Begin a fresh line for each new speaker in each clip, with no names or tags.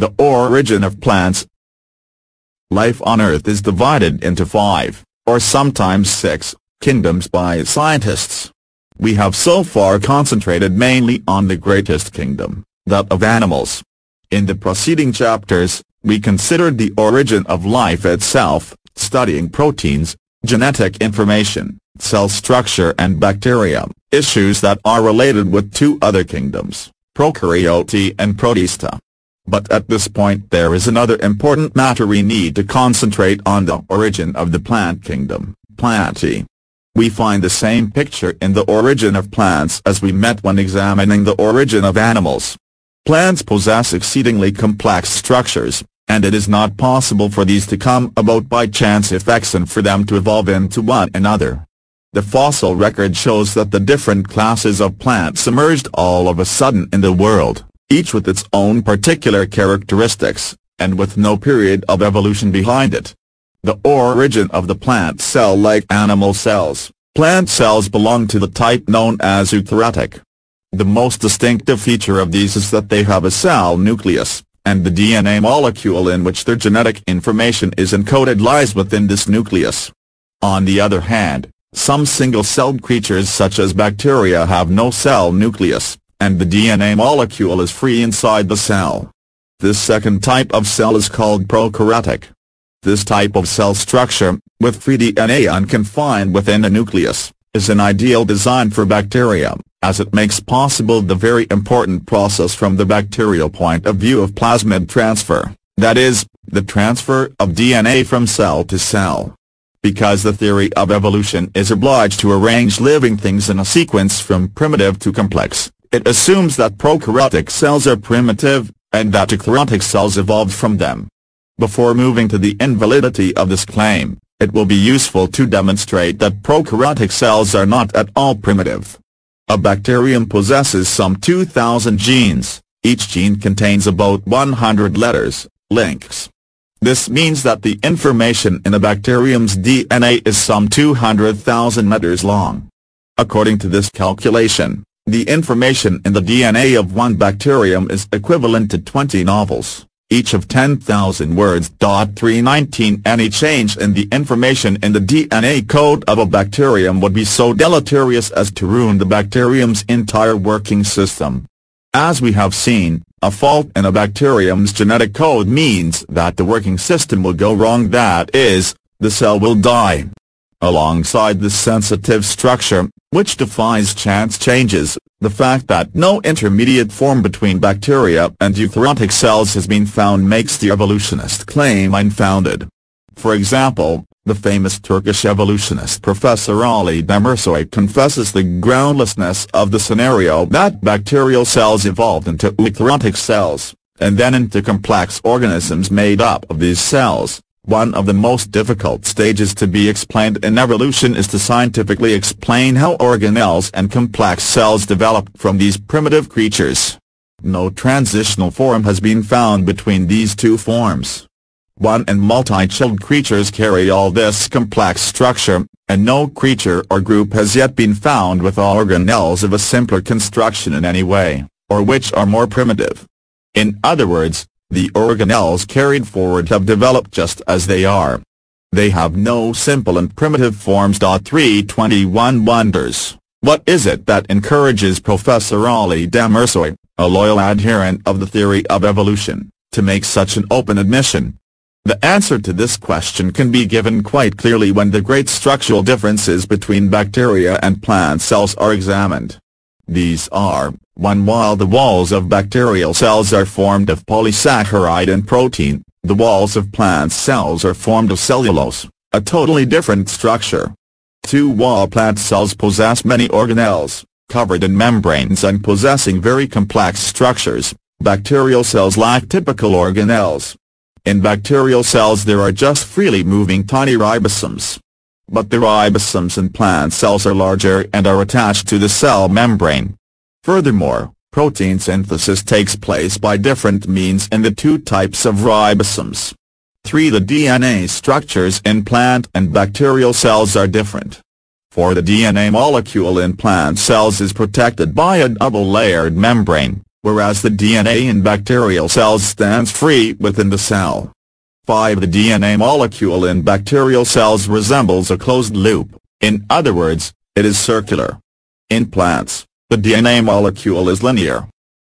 The origin of plants Life on Earth is divided into five, or sometimes six, kingdoms by scientists. We have so far concentrated mainly on the greatest kingdom, that of animals. In the preceding chapters, we considered the origin of life itself, studying proteins, genetic information, cell structure and bacteria, issues that are related with two other kingdoms, prokaryote and protista. But at this point there is another important matter we need to concentrate on the origin of the plant kingdom, Plantae. We find the same picture in the origin of plants as we met when examining the origin of animals. Plants possess exceedingly complex structures, and it is not possible for these to come about by chance effects and for them to evolve into one another. The fossil record shows that the different classes of plants emerged all of a sudden in the world each with its own particular characteristics, and with no period of evolution behind it. The origin of the plant cell like animal cells, plant cells belong to the type known as eukaryotic. The most distinctive feature of these is that they have a cell nucleus, and the DNA molecule in which their genetic information is encoded lies within this nucleus. On the other hand, some single-celled creatures such as bacteria have no cell nucleus, and the DNA molecule is free inside the cell. This second type of cell is called prokaryotic. This type of cell structure, with free DNA unconfined within a nucleus, is an ideal design for bacteria, as it makes possible the very important process from the bacterial point of view of plasmid transfer, that is, the transfer of DNA from cell to cell. Because the theory of evolution is obliged to arrange living things in a sequence from primitive to complex, it assumes that prokaryotic cells are primitive, and that eukaryotic cells evolved from them. Before moving to the invalidity of this claim, it will be useful to demonstrate that prokaryotic cells are not at all primitive. A bacterium possesses some 2,000 genes, each gene contains about 100 letters, links. This means that the information in a bacterium's DNA is some 200,000 letters long. According to this calculation, the information in the DNA of one bacterium is equivalent to 20 novels, each of 10,000 words. 319 Any change in the information in the DNA code of a bacterium would be so deleterious as to ruin the bacterium's entire working system. As we have seen, a fault in a bacterium's genetic code means that the working system will go wrong that is, the cell will die. Alongside this sensitive structure, which defies chance changes, the fact that no intermediate form between bacteria and eukaryotic cells has been found makes the evolutionist claim unfounded. For example, the famous Turkish evolutionist Professor Ali Demirsoy confesses the groundlessness of the scenario that bacterial cells evolved into eukaryotic cells, and then into complex organisms made up of these cells. One of the most difficult stages to be explained in evolution is to scientifically explain how organelles and complex cells developed from these primitive creatures. No transitional form has been found between these two forms. One and multi-celled creatures carry all this complex structure, and no creature or group has yet been found with organelles of a simpler construction in any way, or which are more primitive. In other words, the organelles carried forward have developed just as they are. They have no simple and primitive forms. 321 wonders, what is it that encourages Professor Ali Demirsoy, a loyal adherent of the theory of evolution, to make such an open admission? The answer to this question can be given quite clearly when the great structural differences between bacteria and plant cells are examined. These are, 1. While the walls of bacterial cells are formed of polysaccharide and protein, the walls of plant cells are formed of cellulose, a totally different structure. 2. While plant cells possess many organelles, covered in membranes and possessing very complex structures, bacterial cells lack typical organelles. In bacterial cells there are just freely moving tiny ribosomes, but the ribosomes in plant cells are larger and are attached to the cell membrane. Furthermore, protein synthesis takes place by different means in the two types of ribosomes. 3. The DNA structures in plant and bacterial cells are different. For the DNA molecule in plant cells is protected by a double-layered membrane, whereas the DNA in bacterial cells stands free within the cell. 5. The DNA molecule in bacterial cells resembles a closed loop, in other words, it is circular. In plants, the DNA molecule is linear.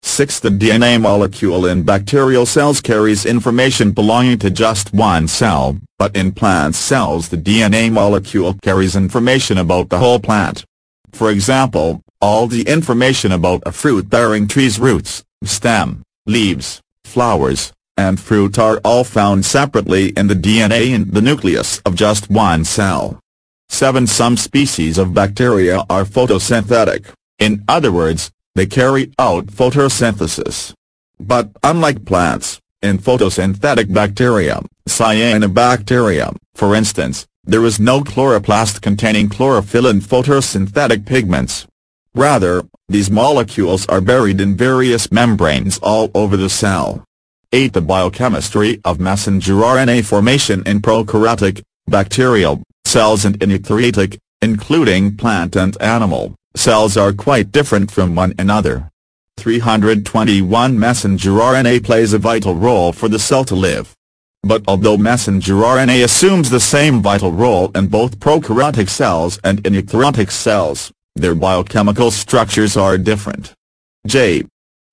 6. The DNA molecule in bacterial cells carries information belonging to just one cell, but in plant cells the DNA molecule carries information about the whole plant. For example, all the information about a fruit-bearing tree's roots, stem, leaves, flowers, and fruit are all found separately in the DNA in the nucleus of just one cell. 7. Some species of bacteria are photosynthetic, in other words, they carry out photosynthesis. But unlike plants, in photosynthetic bacteria, cyanobacteria, for instance, there is no chloroplast containing chlorophyll and photosynthetic pigments. Rather, these molecules are buried in various membranes all over the cell. 8. The biochemistry of messenger RNA formation in prokaryotic, bacterial, cells and in eukaryotic, including plant and animal, cells are quite different from one another. 321 Messenger RNA plays a vital role for the cell to live. But although messenger RNA assumes the same vital role in both prokaryotic cells and in eukaryotic cells, their biochemical structures are different. J.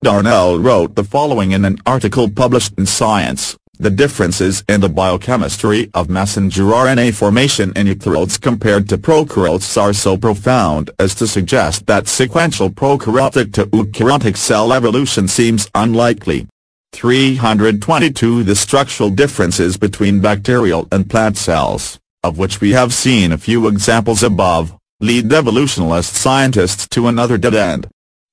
Darnell wrote the following in an article published in Science, the differences in the biochemistry of messenger RNA formation in eukaryotes compared to prokaryotes are so profound as to suggest that sequential prokaryotic to eukaryotic cell evolution seems unlikely. 322 The structural differences between bacterial and plant cells, of which we have seen a few examples above, lead evolutionist scientists to another dead end.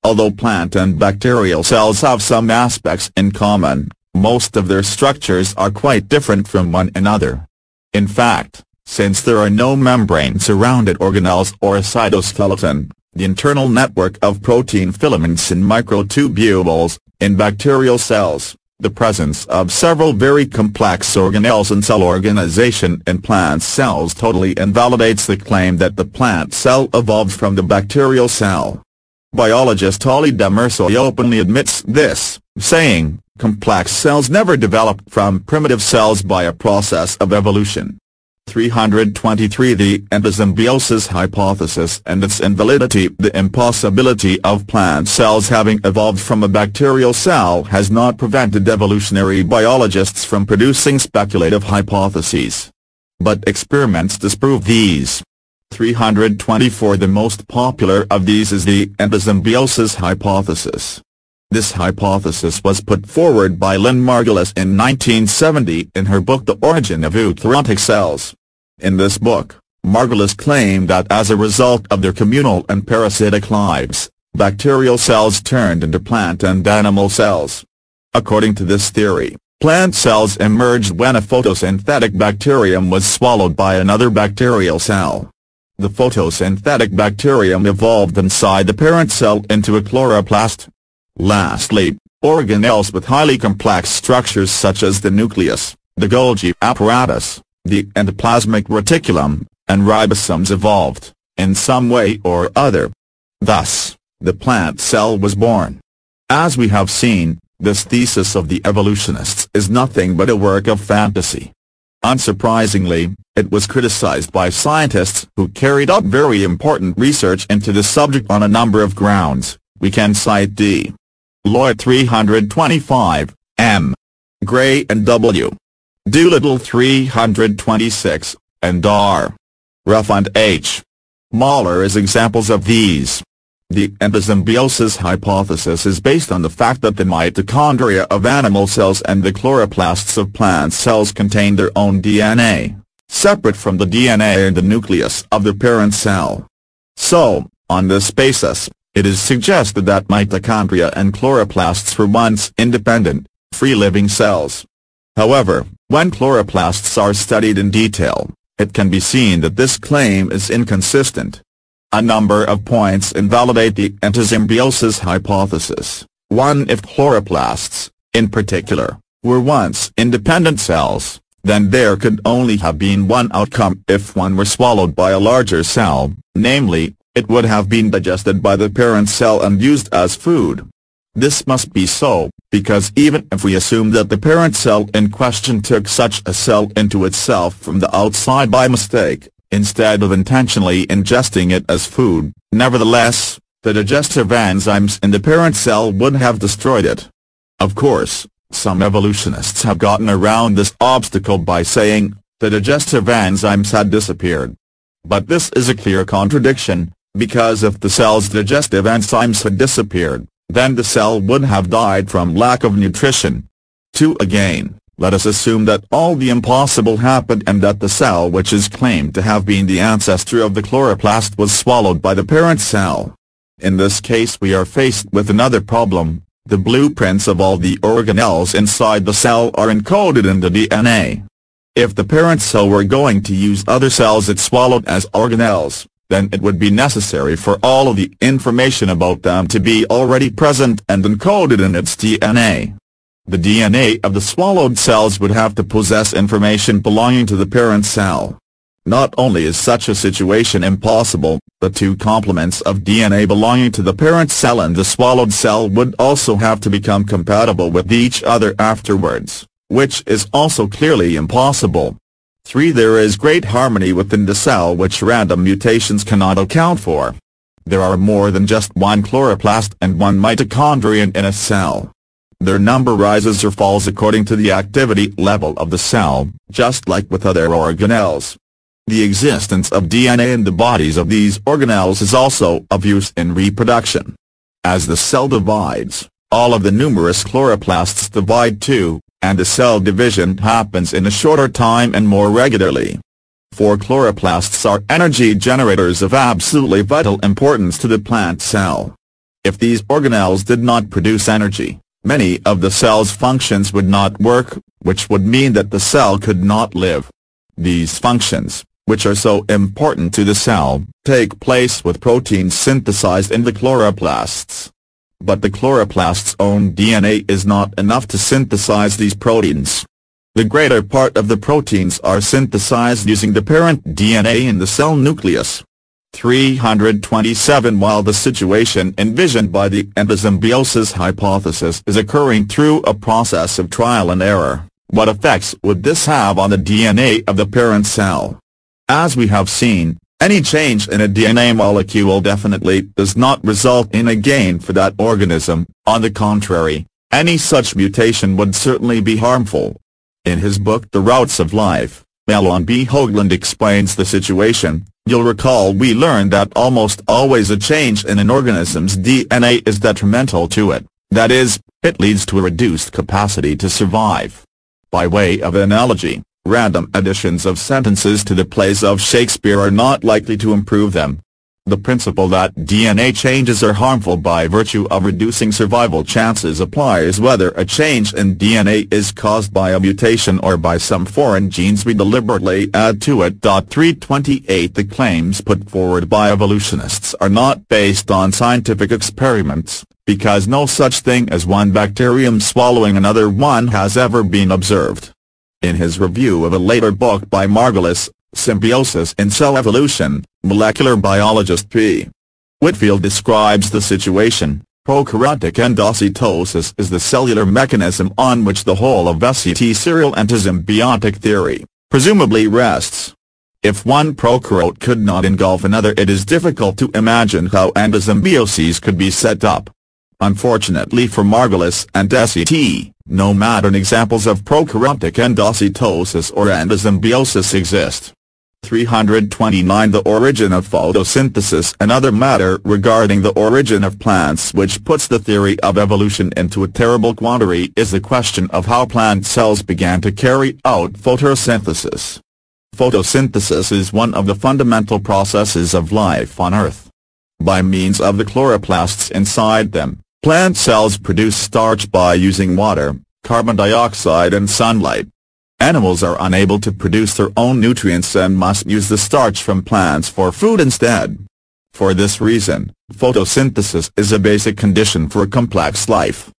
Although plant and bacterial cells have some aspects in common, most of their structures are quite different from one another. In fact, since there are no membrane-surrounded organelles or a cytoskeleton, the internal network of protein filaments and microtubules, in bacterial cells, the presence of several very complex organelles and cell organization in plant cells totally invalidates the claim that the plant cell evolved from the bacterial cell. Biologist Ali Demirsoy openly admits this, saying, complex cells never developed from primitive cells by a process of evolution. 323 The endosymbiosis hypothesis and its invalidity The impossibility of plant cells having evolved from a bacterial cell has not prevented evolutionary biologists from producing speculative hypotheses. But experiments disprove these. 324 The most popular of these is the endosymbiosis hypothesis. This hypothesis was put forward by Lynn Margulis in 1970 in her book The Origin of Eukaryotic Cells. In this book, Margulis claimed that as a result of their communal and parasitic lives, bacterial cells turned into plant and animal cells. According to this theory, plant cells emerged when a photosynthetic bacterium was swallowed by another bacterial cell. The photosynthetic bacterium evolved inside the parent cell into a chloroplast. Lastly, organelles with highly complex structures such as the nucleus, the Golgi apparatus, the endoplasmic reticulum, and ribosomes evolved, in some way or other. Thus, the plant cell was born. As we have seen, this thesis of the evolutionists is nothing but a work of fantasy. Unsurprisingly, it was criticized by scientists who carried out very important research into the subject on a number of grounds. We can cite D. Lloyd 325, M. Gray and W. Doolittle 326, and R. Ruff and H. Mahler as examples of these. The endosymbiosis hypothesis is based on the fact that the mitochondria of animal cells and the chloroplasts of plant cells contain their own DNA, separate from the DNA in the nucleus of the parent cell. So, on this basis, it is suggested that mitochondria and chloroplasts were once independent, free-living cells. However, when chloroplasts are studied in detail, it can be seen that this claim is inconsistent. A number of points invalidate the endosymbiosis hypothesis. One if chloroplasts, in particular, were once independent cells, then there could only have been one outcome if one were swallowed by a larger cell, namely, it would have been digested by the parent cell and used as food. This must be so, because even if we assume that the parent cell in question took such a cell into itself from the outside by mistake, instead of intentionally ingesting it as food, nevertheless, the digestive enzymes in the parent cell would have destroyed it. Of course, some evolutionists have gotten around this obstacle by saying, the digestive enzymes had disappeared. But this is a clear contradiction, because if the cell's digestive enzymes had disappeared, then the cell would have died from lack of nutrition. To again, let us assume that all the impossible happened and that the cell which is claimed to have been the ancestor of the chloroplast was swallowed by the parent cell. In this case we are faced with another problem, the blueprints of all the organelles inside the cell are encoded in the DNA. If the parent cell were going to use other cells it swallowed as organelles, then it would be necessary for all of the information about them to be already present and encoded in its DNA. The DNA of the swallowed cells would have to possess information belonging to the parent cell. Not only is such a situation impossible, the two complements of DNA belonging to the parent cell and the swallowed cell would also have to become compatible with each other afterwards, which is also clearly impossible. 3. There is great harmony within the cell which random mutations cannot account for. There are more than just one chloroplast and one mitochondrion in a cell. Their number rises or falls according to the activity level of the cell, just like with other organelles. The existence of DNA in the bodies of these organelles is also of use in reproduction. As the cell divides, all of the numerous chloroplasts divide too, and the cell division happens in a shorter time and more regularly. For chloroplasts are energy generators of absolutely vital importance to the plant cell. If these organelles did not produce energy, many of the cell's functions would not work, which would mean that the cell could not live. These functions, which are so important to the cell, take place with proteins synthesized in the chloroplasts. But the chloroplast's own DNA is not enough to synthesize these proteins. The greater part of the proteins are synthesized using the parent DNA in the cell nucleus. 327 While the situation envisioned by the endosymbiosis hypothesis is occurring through a process of trial and error, what effects would this have on the DNA of the parent cell? As we have seen, any change in a DNA molecule definitely does not result in a gain for that organism, on the contrary, any such mutation would certainly be harmful. In his book The Roots of Life, Mahlon B. Hoagland explains the situation, you'll recall we learned that almost always a change in an organism's DNA is detrimental to it, that is, it leads to a reduced capacity to survive. By way of analogy, Random additions of sentences to the plays of Shakespeare are not likely to improve them. The principle that DNA changes are harmful by virtue of reducing survival chances applies whether a change in DNA is caused by a mutation or by some foreign genes we deliberately add to it. 328 The claims put forward by evolutionists are not based on scientific experiments, because no such thing as one bacterium swallowing another one has ever been observed. In his review of a later book by Margulis, Symbiosis in Cell Evolution, molecular biologist P. Whitfield describes the situation, prokaryotic endocytosis is the cellular mechanism on which the whole of SCT serial endosymbiotic theory, presumably rests. If one prokaryote could not engulf another it is difficult to imagine how endosymbiosis could be set up. Unfortunately for Margulis and SCT, no modern examples of prokaryotic endocytosis or endosymbiosis exist. 329 The origin of photosynthesis Another matter regarding the origin of plants which puts the theory of evolution into a terrible quandary is the question of how plant cells began to carry out photosynthesis. Photosynthesis is one of the fundamental processes of life on Earth. By means of the chloroplasts inside them, Plant cells produce starch by using water, carbon dioxide and sunlight. Animals are unable to produce their own nutrients and must use the starch from plants for food instead. For this reason, photosynthesis is a basic condition for complex life.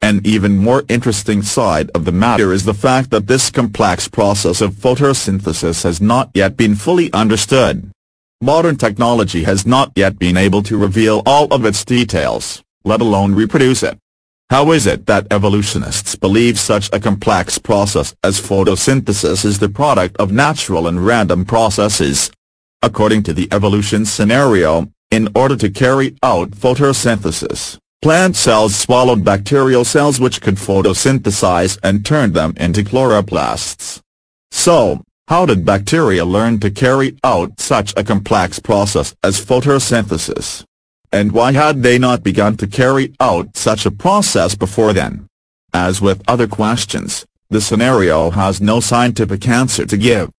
An even more interesting side of the matter is the fact that this complex process of photosynthesis has not yet been fully understood. Modern technology has not yet been able to reveal all of its details let alone reproduce it. How is it that evolutionists believe such a complex process as photosynthesis is the product of natural and random processes? According to the evolution scenario, in order to carry out photosynthesis, plant cells swallowed bacterial cells which could photosynthesize and turn them into chloroplasts. So, how did bacteria learn to carry out such a complex process as photosynthesis? And why had they not begun to carry out such a process before then? As with other questions, the scenario has no scientific answer to give.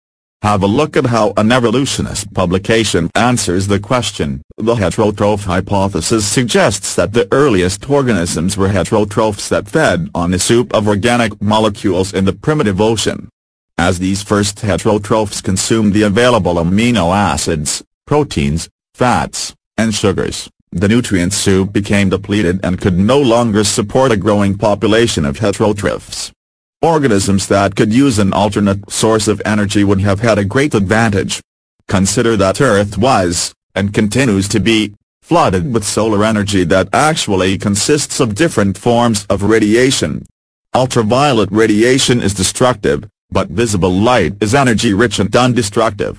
Have a look at how an evolutionist publication answers the question. The heterotroph hypothesis suggests that the earliest organisms were heterotrophs that fed on a soup of organic molecules in the primitive ocean. As these first heterotrophs consumed the available amino acids, proteins, fats, and sugars, the nutrient soup became depleted and could no longer support a growing population of heterotrophs. Organisms that could use an alternate source of energy would have had a great advantage. Consider that Earth was, and continues to be, flooded with solar energy that actually consists of different forms of radiation. Ultraviolet radiation is destructive, but visible light is energy-rich and undestructive.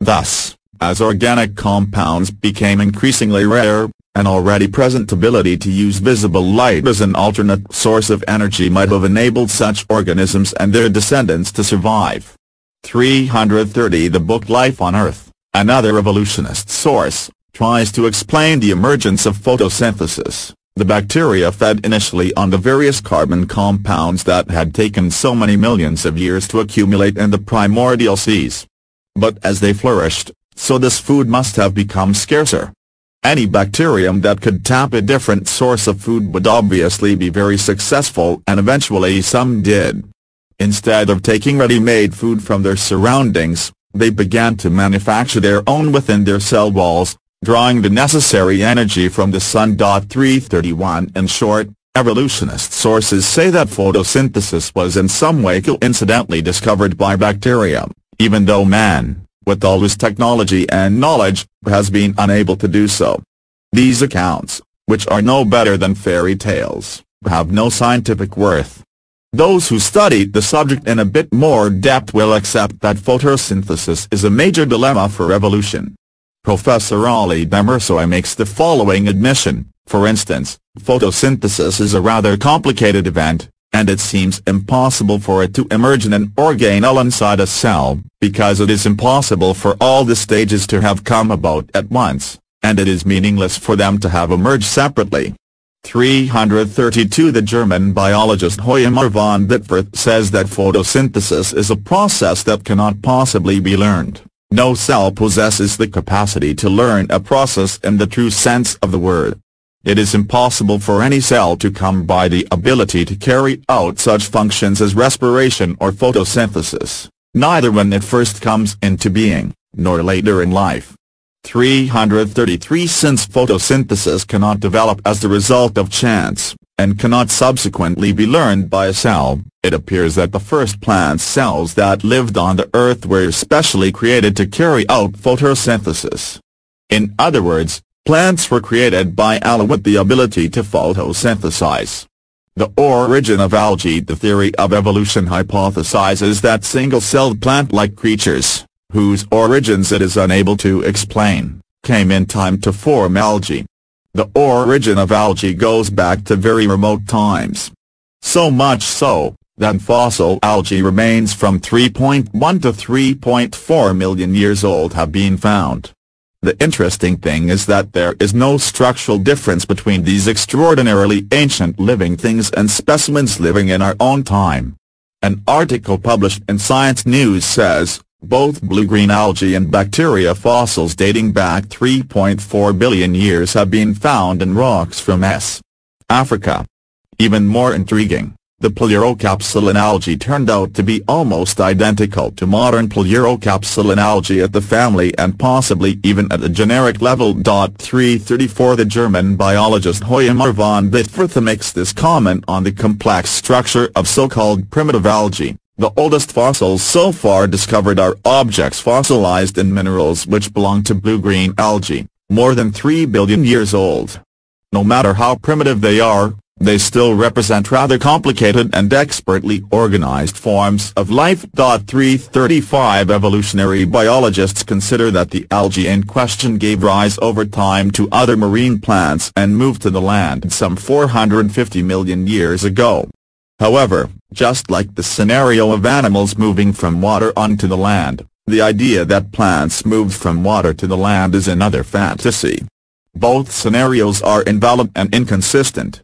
Thus, as organic compounds became increasingly rare, an already present ability to use visible light as an alternate source of energy might have enabled such organisms and their descendants to survive. 330 The book Life on Earth, another evolutionist source, tries to explain the emergence of photosynthesis. The bacteria fed initially on the various carbon compounds that had taken so many millions of years to accumulate in the primordial seas. But as they flourished, so this food must have become scarcer. Any bacterium that could tap a different source of food would obviously be very successful and eventually some did. Instead of taking ready-made food from their surroundings, they began to manufacture their own within their cell walls, drawing the necessary energy from the sun. 331 In short, evolutionist sources say that photosynthesis was in some way coincidentally discovered by bacteria, even though man, with all his technology and knowledge, has been unable to do so. These accounts, which are no better than fairy tales, have no scientific worth. Those who study the subject in a bit more depth will accept that photosynthesis is a major dilemma for evolution. Professor Ali Demirsoy makes the following admission, for instance, photosynthesis is a rather complicated event, and it seems impossible for it to emerge in an organelle inside a cell, because it is impossible for all the stages to have come about at once, and it is meaningless for them to have emerged separately. 332 The German biologist Hoimar von Ditfurth says that photosynthesis is a process that cannot possibly be learned. No cell possesses the capacity to learn a process in the true sense of the word. It is impossible for any cell to come by the ability to carry out such functions as respiration or photosynthesis, neither when it first comes into being, nor later in life. 333 Since photosynthesis cannot develop as the result of chance, and cannot subsequently be learned by a cell, it appears that the first plant cells that lived on the earth were specially created to carry out photosynthesis. In other words, Plants were created by Allah with the ability to photosynthesize. The origin of algae The theory of evolution hypothesizes that single-celled plant-like creatures, whose origins it is unable to explain, came in time to form algae. The origin of algae goes back to very remote times. So much so, that fossil algae remains from 3.1 to 3.4 million years old have been found. The interesting thing is that there is no structural difference between these extraordinarily ancient living things and specimens living in our own time. An article published in Science News says, both blue-green algae and bacteria fossils dating back 3.4 billion years have been found in rocks from S. Africa. Even more intriguing, the Pleurocapsalean algae turned out to be almost identical to modern Pleurocapsalean algae at the family and possibly even at the generic level. 334 The German biologist Hoimar von Ditfurth makes this comment on the complex structure of so-called primitive algae. The oldest fossils so far discovered are objects fossilized in minerals which belong to blue-green algae, more than 3 billion years old. No matter how primitive they are, they still represent rather complicated and expertly organized forms of life. 335 Evolutionary biologists consider that the algae in question gave rise over time to other marine plants and moved to the land some 450 million years ago. However, just like the scenario of animals moving from water onto the land, the idea that plants moved from water to the land is another fantasy. Both scenarios are invalid and inconsistent.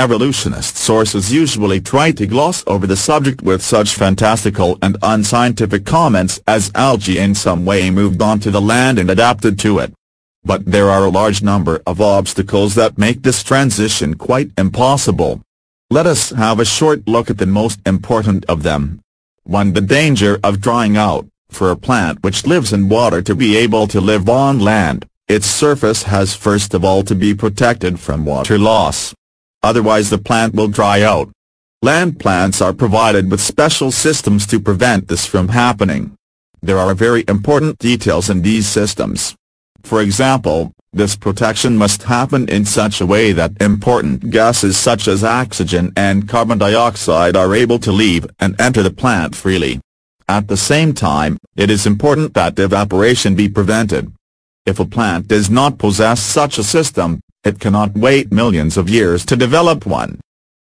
Evolutionist sources usually try to gloss over the subject with such fantastical and unscientific comments as algae in some way moved onto the land and adapted to it. But there are a large number of obstacles that make this transition quite impossible. Let us have a short look at the most important of them. 1. The danger of drying out. For a plant which lives in water to be able to live on land, its surface has first of all to be protected from water loss otherwise the plant will dry out. Land plants are provided with special systems to prevent this from happening. There are very important details in these systems. For example, this protection must happen in such a way that important gases such as oxygen and carbon dioxide are able to leave and enter the plant freely. At the same time, it is important that evaporation be prevented. If a plant does not possess such a system, it cannot wait millions of years to develop one.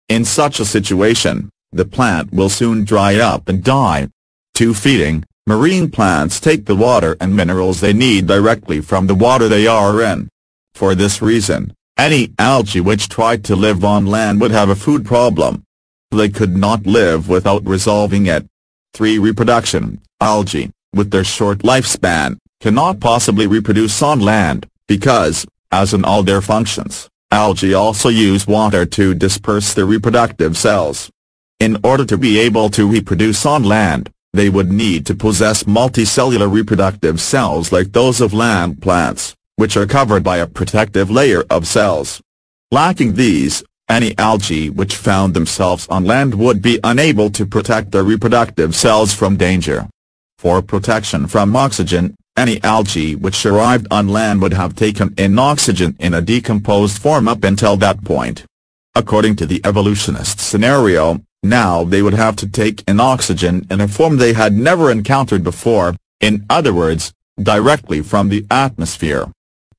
In such a situation, the plant will soon dry up and die. To feeding, marine plants take the water and minerals they need directly from the water they are in. For this reason, any algae which tried to live on land would have a food problem. They could not live without resolving it. 3. Reproduction Algae, with their short lifespan, cannot possibly reproduce on land, because, as in all their functions, algae also use water to disperse their reproductive cells. In order to be able to reproduce on land, they would need to possess multicellular reproductive cells like those of land plants, which are covered by a protective layer of cells. Lacking these, any algae which found themselves on land would be unable to protect their reproductive cells from danger. For protection from oxygen, any algae which arrived on land would have taken in oxygen in a decomposed form up until that point. According to the evolutionist scenario, now they would have to take in oxygen in a form they had never encountered before, in other words, directly from the atmosphere.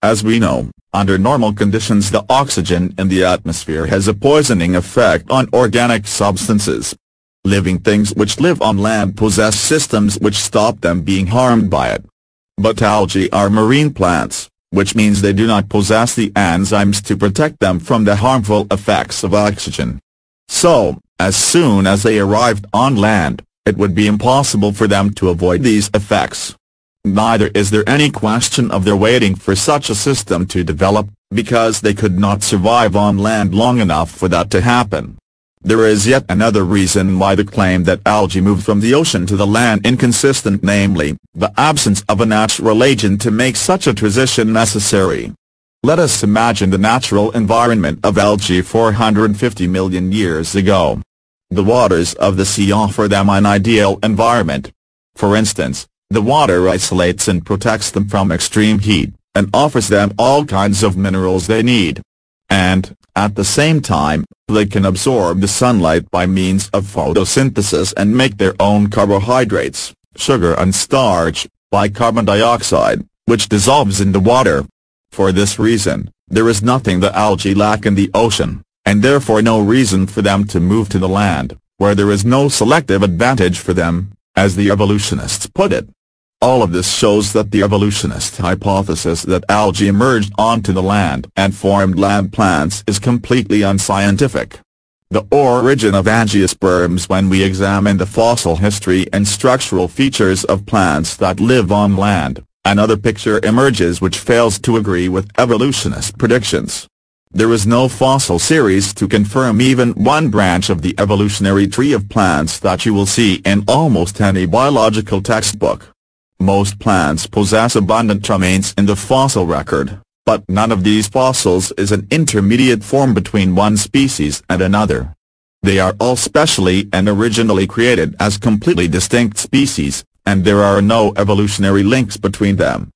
As we know, under normal conditions the oxygen in the atmosphere has a poisoning effect on organic substances. Living things which live on land possess systems which stop them being harmed by it. But algae are marine plants, which means they do not possess the enzymes to protect them from the harmful effects of oxygen. So, as soon as they arrived on land, it would be impossible for them to avoid these effects. Neither is there any question of their waiting for such a system to develop, because they could not survive on land long enough for that to happen. There is yet another reason why the claim that algae moved from the ocean to the land inconsistent namely, the absence of a natural agent to make such a transition necessary. Let us imagine the natural environment of algae 450 million years ago. The waters of the sea offer them an ideal environment. For instance, the water isolates and protects them from extreme heat, and offers them all kinds of minerals they need. And, at the same time, they can absorb the sunlight by means of photosynthesis and make their own carbohydrates, sugar and starch, by carbon dioxide, which dissolves in the water. For this reason, there is nothing the algae lack in the ocean, and therefore no reason for them to move to the land, where there is no selective advantage for them, as the evolutionists put it. All of this shows that the evolutionist hypothesis that algae emerged onto the land and formed land plants is completely unscientific. The origin of angiosperms When we examine the fossil history and structural features of plants that live on land, another picture emerges which fails to agree with evolutionist predictions. There is no fossil series to confirm even one branch of the evolutionary tree of plants that you will see in almost any biological textbook. Most plants possess abundant remains in the fossil record, but none of these fossils is an intermediate form between one species and another. They are all specially and originally created as completely distinct species, and there are no evolutionary links between them.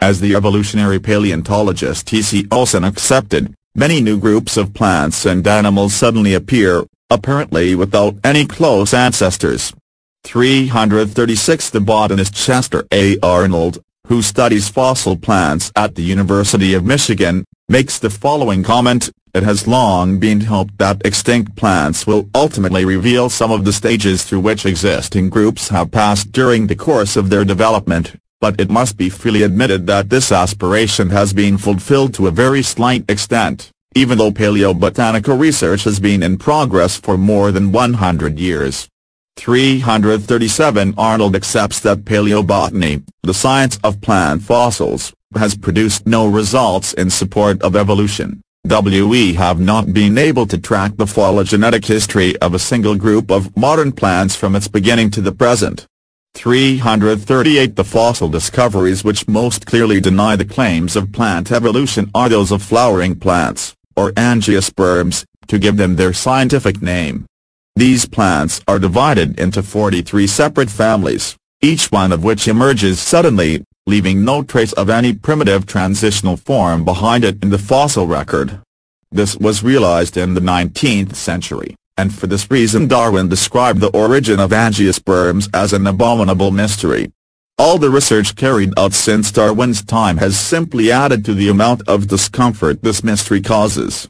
As the evolutionary paleontologist T. C. Olson accepted, many new groups of plants and animals suddenly appear, apparently without any close ancestors. 336 The botanist Chester A. Arnold, who studies fossil plants at the University of Michigan, makes the following comment, it has long been hoped that extinct plants will ultimately reveal some of the stages through which existing groups have passed during the course of their development, but it must be freely admitted that this aspiration has been fulfilled to a very slight extent, even though paleobotanical research has been in progress for more than 100 years. 337 Arnold accepts that paleobotany, the science of plant fossils, has produced no results in support of evolution. We have not been able to track the phylogenetic history of a single group of modern plants from its beginning to the present. 338 The fossil discoveries which most clearly deny the claims of plant evolution are those of flowering plants, or angiosperms, to give them their scientific name. These plants are divided into 43 separate families, each one of which emerges suddenly, leaving no trace of any primitive transitional form behind it in the fossil record. This was realized in the 19th century, and for this reason Darwin described the origin of angiosperms as an abominable mystery. All the research carried out since Darwin's time has simply added to the amount of discomfort this mystery causes.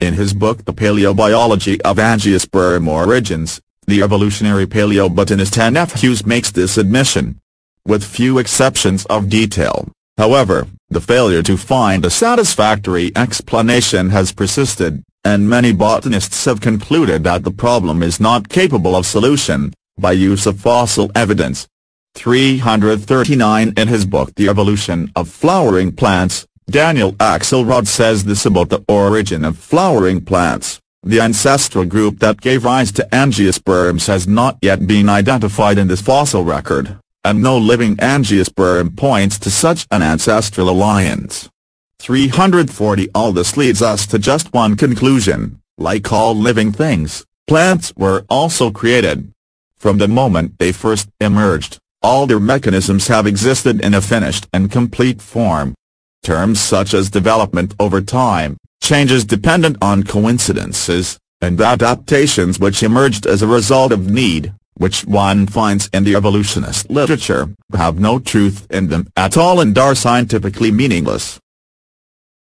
In his book The Paleobiology of Angiosperm Origins, the evolutionary paleobotanist N. F. Hughes makes this admission with few exceptions of detail. However, the failure to find a satisfactory explanation has persisted, and many botanists have concluded that the problem is not capable of solution, by use of fossil evidence. 339 In his book The Evolution of Flowering Plants, Daniel Axelrod says this about the origin of flowering plants. The ancestral group that gave rise to angiosperms has not yet been identified in this fossil record and no living angiosperm points to such an ancestral alliance. 340 All this leads us to just one conclusion, like all living things, plants were also created. From the moment they first emerged, all their mechanisms have existed in a finished and complete form. Terms such as development over time, changes dependent on coincidences, and adaptations which emerged as a result of need, which one finds in the evolutionist literature, have no truth in them at all and are scientifically meaningless.